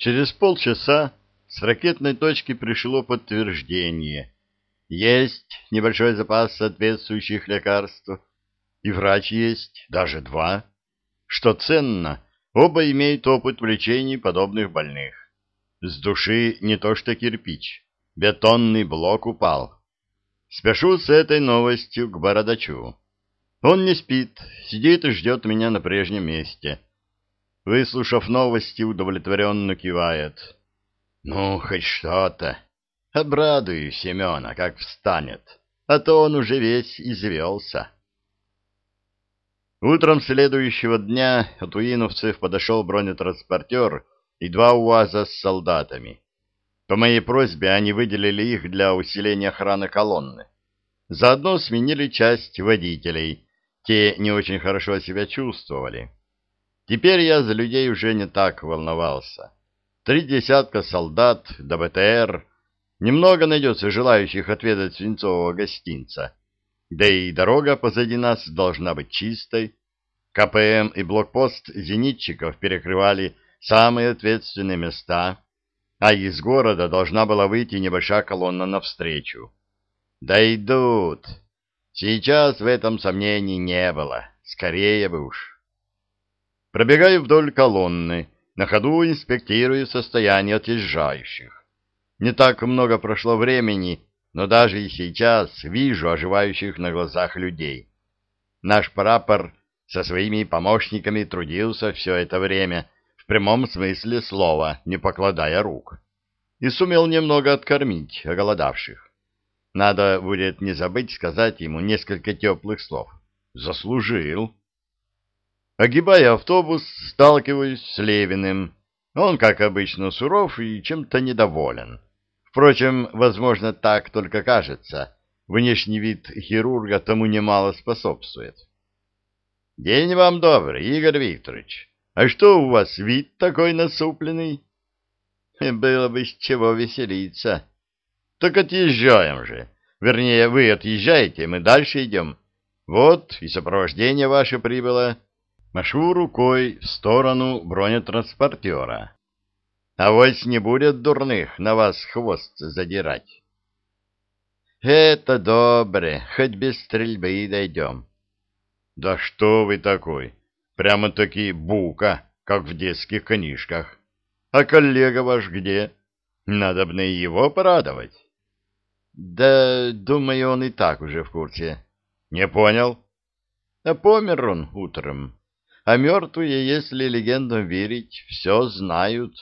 Через полчаса с ракетной точки пришло подтверждение. Есть небольшой запас соответствующих лекарств. И врач есть, даже два. Что ценно, оба имеют опыт в лечении подобных больных. С души не то что кирпич, бетонный блок упал. Спешу с этой новостью к бородачу. Он не спит, сидит и ждет меня на прежнем месте. Выслушав новости, удовлетворенно кивает. Ну, хоть что-то. Обрадую Семена, как встанет, а то он уже весь извелся. Утром следующего дня от уиновцев подошел бронетранспортер и два УАЗа с солдатами. По моей просьбе они выделили их для усиления охраны колонны. Заодно сменили часть водителей, те не очень хорошо себя чувствовали. Теперь я за людей уже не так волновался. Три десятка солдат до БТР. Немного найдется желающих отведать свинцового гостинца. Да и дорога позади нас должна быть чистой. КПМ и блокпост зенитчиков перекрывали самые ответственные места, а из города должна была выйти небольшая колонна навстречу. Дойдут. Сейчас в этом сомнений не было. Скорее бы уж. Пробегаю вдоль колонны, на ходу инспектирую состояние отъезжающих. Не так много прошло времени, но даже и сейчас вижу оживающих на глазах людей. Наш прапор со своими помощниками трудился все это время, в прямом смысле слова, не покладая рук, и сумел немного откормить оголодавших. Надо будет не забыть сказать ему несколько теплых слов. Заслужил. Огибая автобус, сталкиваюсь с Левиным. Он, как обычно, суров и чем-то недоволен. Впрочем, возможно, так только кажется. Внешний вид хирурга тому немало способствует. «День вам добрый, Игорь Викторович. А что у вас вид такой насупленный?» «Было бы с чего веселиться». Так отъезжаем же. Вернее, вы отъезжаете, мы дальше идем. Вот и сопровождение ваше прибыло. Машу рукой в сторону бронетранспортера. А вось не будет дурных на вас хвост задирать. Это добре, хоть без стрельбы и дойдем. Да что вы такой? Прямо-таки бука, как в детских книжках. А коллега ваш где? Надо бы его порадовать. Да, думаю, он и так уже в курсе. Не понял. А помер он утром. А мертвые, если легендам верить, все знают.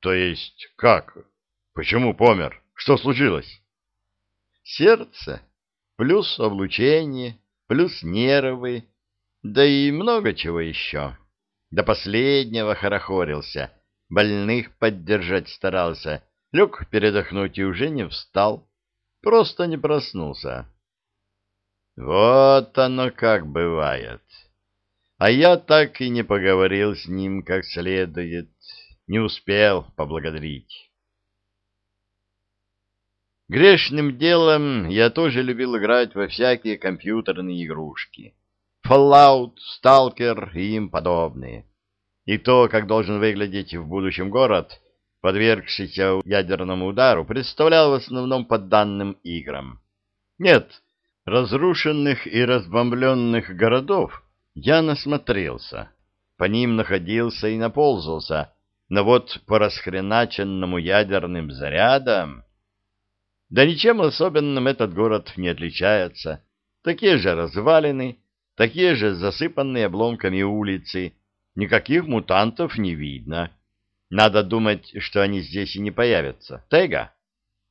То есть как? Почему помер? Что случилось? Сердце, плюс облучение, плюс нервы, да и много чего еще. До последнего хорохорился, больных поддержать старался, лег передохнуть и уже не встал, просто не проснулся. Вот оно как бывает. А я так и не поговорил с ним как следует, не успел поблагодарить. Грешным делом я тоже любил играть во всякие компьютерные игрушки. Fallout, Stalker и им подобные. И то, как должен выглядеть в будущем город, подвергшийся ядерному удару, представлял в основном по данным играм. Нет, разрушенных и разбомбленных городов я насмотрелся, по ним находился и наползался, но вот по расхреначенному ядерным зарядам... Да ничем особенным этот город не отличается. Такие же развалины, такие же засыпанные обломками улицы, никаких мутантов не видно. Надо думать, что они здесь и не появятся. Тайга.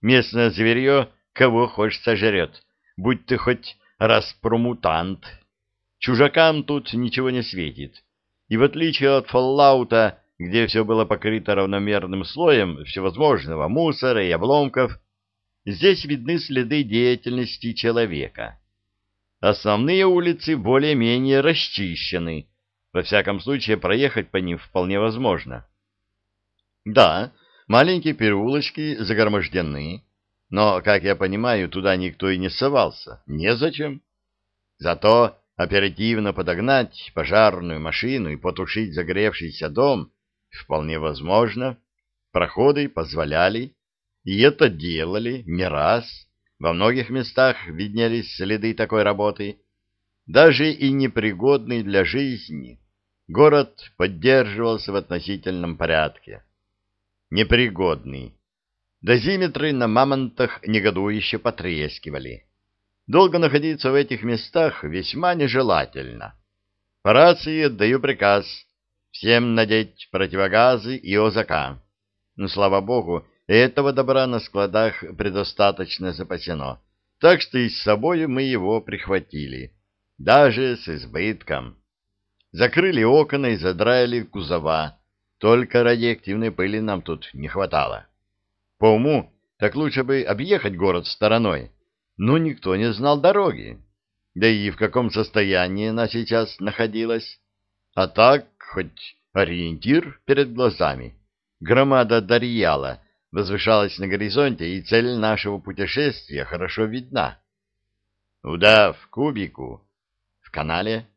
Местное зверье кого хочешь сожрет, будь ты хоть распромутант. Чужакам тут ничего не светит. И в отличие от Фоллаута, где все было покрыто равномерным слоем всевозможного мусора и обломков, здесь видны следы деятельности человека. Основные улицы более-менее расчищены. Во всяком случае, проехать по ним вполне возможно. Да, маленькие переулочки загромождены, но, как я понимаю, туда никто и не совался. Незачем. Зато оперативно подогнать пожарную машину и потушить загоревшийся дом Вполне возможно. Проходы позволяли, и это делали не раз. Во многих местах виднелись следы такой работы. Даже и непригодный для жизни город поддерживался в относительном порядке. Непригодный. Дозиметры на мамонтах негодующе потрескивали. Долго находиться в этих местах весьма нежелательно. По рации отдаю приказ всем надеть противогазы и ОЗК. Но, слава богу, этого добра на складах предостаточно запасено, так что и с собой мы его прихватили, даже с избытком. Закрыли окна и задраили кузова, только радиоактивной пыли нам тут не хватало. По уму, так лучше бы объехать город стороной, но никто не знал дороги, да и в каком состоянии она сейчас находилась. А так, хоть ориентир перед глазами. Громада Дарьяла возвышалась на горизонте, и цель нашего путешествия хорошо видна. Удав, кубику, в канале.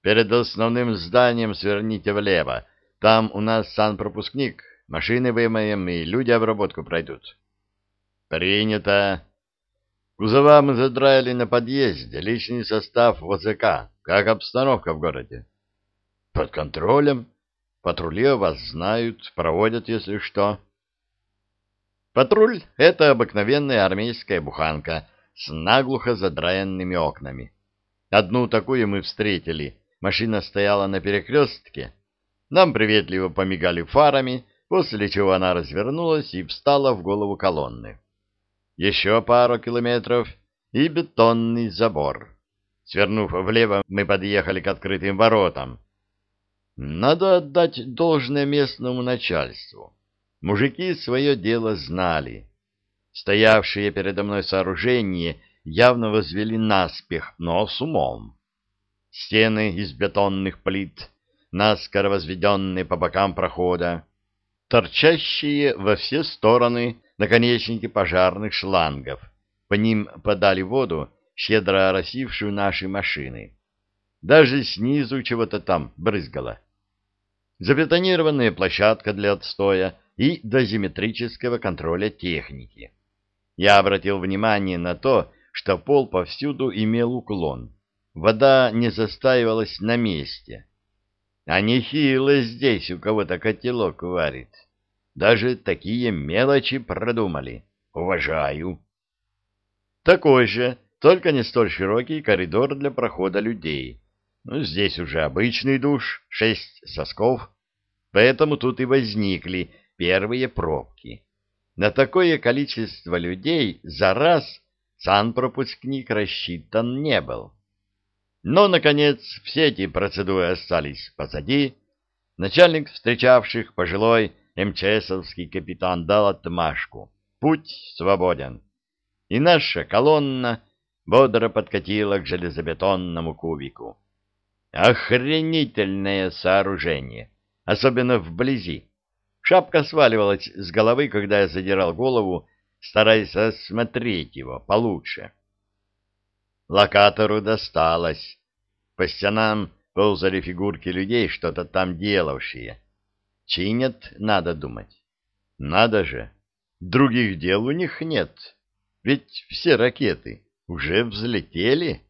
Перед основным зданием сверните влево. Там у нас санпропускник, машины вымоем, и люди обработку пройдут. Принято. Кузова мы задраили на подъезде, личный состав ВЗК. Как обстановка в городе? Под контролем. Патрули вас знают, проводят, если что. Патруль — это обыкновенная армейская буханка с наглухо задраенными окнами. Одну такую мы встретили. Машина стояла на перекрестке. Нам приветливо помигали фарами, после чего она развернулась и встала в голову колонны. Еще пару километров и бетонный забор. Свернув влево, мы подъехали к открытым воротам. Надо отдать должное местному начальству. Мужики свое дело знали. Стоявшие передо мной сооружения явно возвели наспех, но с умом. Стены из бетонных плит, наскоро возведенные по бокам прохода, торчащие во все стороны наконечники пожарных шлангов. По ним подали воду, щедро оросившую наши машины. Даже снизу чего-то там брызгало. Забетонированная площадка для отстоя и дозиметрического контроля техники. Я обратил внимание на то, что пол повсюду имел уклон. Вода не застаивалась на месте. А нехило здесь у кого-то котелок варит. Даже такие мелочи продумали. Уважаю. Такой же, только не столь широкий коридор для прохода людей. Ну, здесь уже обычный душ, шесть сосков, поэтому тут и возникли первые пробки. На такое количество людей за раз санпропускник рассчитан не был. Но, наконец, все эти процедуры остались позади. Начальник встречавших пожилой МЧСовский капитан дал отмашку. Путь свободен. И наша колонна бодро подкатила к железобетонному кубику. Охренительное сооружение, особенно вблизи. Шапка сваливалась с головы, когда я задирал голову, стараясь осмотреть его получше. Локатору досталось. По стенам ползали фигурки людей, что-то там делавшие. Чинят, надо думать. Надо же. Других дел у них нет. Ведь все ракеты уже взлетели.